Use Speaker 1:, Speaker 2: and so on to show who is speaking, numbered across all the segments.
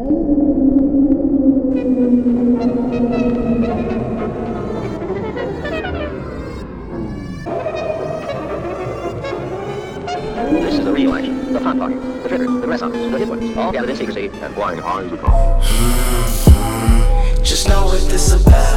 Speaker 1: This is the real action, the fun part, the triggers, the renaissance, the hit ones, all gathered in secrecy and flying high as a drone.
Speaker 2: Just know what this about.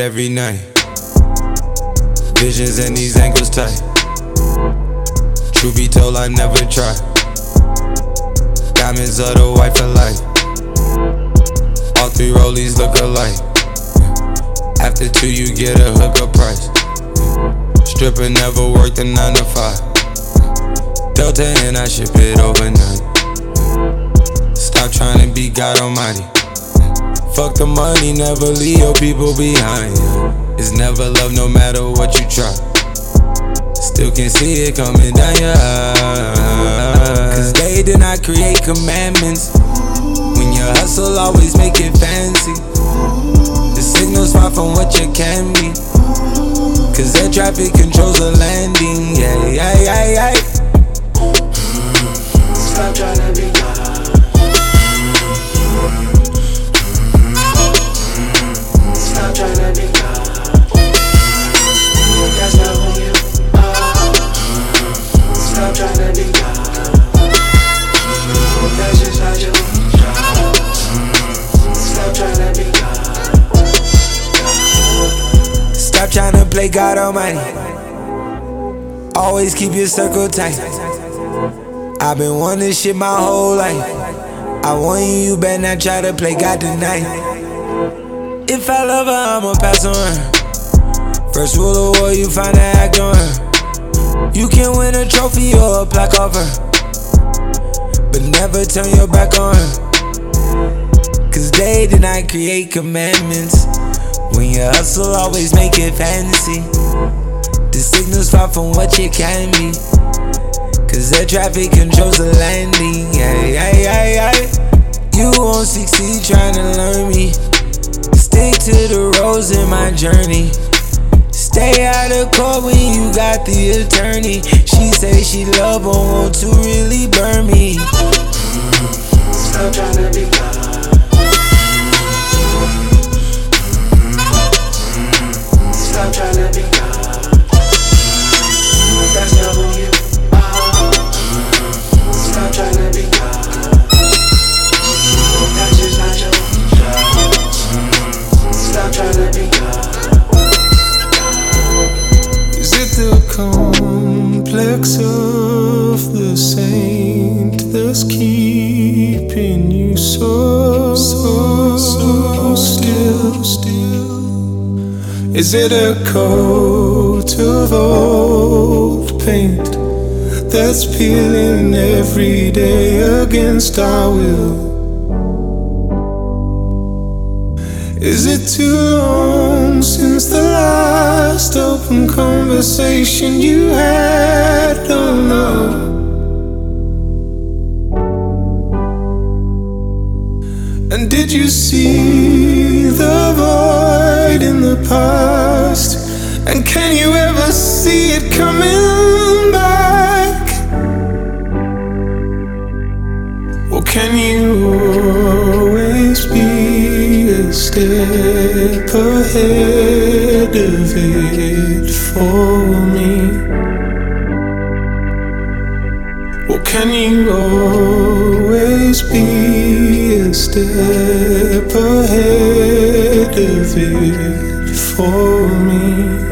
Speaker 3: Every night. Visions and these ankles tight. Truth be told, I never tried. Diamonds of the white for life. All three rollies look alike. After two, you get a hookup price. Stripper never worked a nine to five. Delta and I ship it overnight. Stop trying to be God Almighty. Fuck the money, never leave your people behind. It's never love, no matter what you try. Still can see it coming down your eyes. Cause they did not create commandments. When your hustle, always make it fancy. The signal's far from what you can be. Cause air traffic controls the landing. Yeah, yeah, yeah, yeah.
Speaker 2: Stop trying to
Speaker 3: play God Almighty. Always keep your circle tight. I've been wanting this shit my whole life. I want you, you better not try to play God tonight. If I love her, I'ma pass on her. First rule of war, you find to act on her. You can win a trophy or a plaque off her. But never turn your back on her. Cause they did not create commandments. When you hustle, always make it fancy. The signal's far from what you can be. Cause air traffic controls the landing. Yeah, yeah, yeah, yeah. You won't succeed trying to learn me. Stick to the roads in my journey. Stay out of court when you got the attorney. She say she love but want to really burn me.
Speaker 2: Stop trying to be God.
Speaker 4: Keeping you so, so, so still, still? Is it a coat of old paint that's peeling every day against our will? Is it too long since the last open conversation you had? Oh, Don't know. And did you see the void in the past? And can you ever see it coming back? Or can you always be a step ahead of it for me? Or can you always be step ahead of it for me?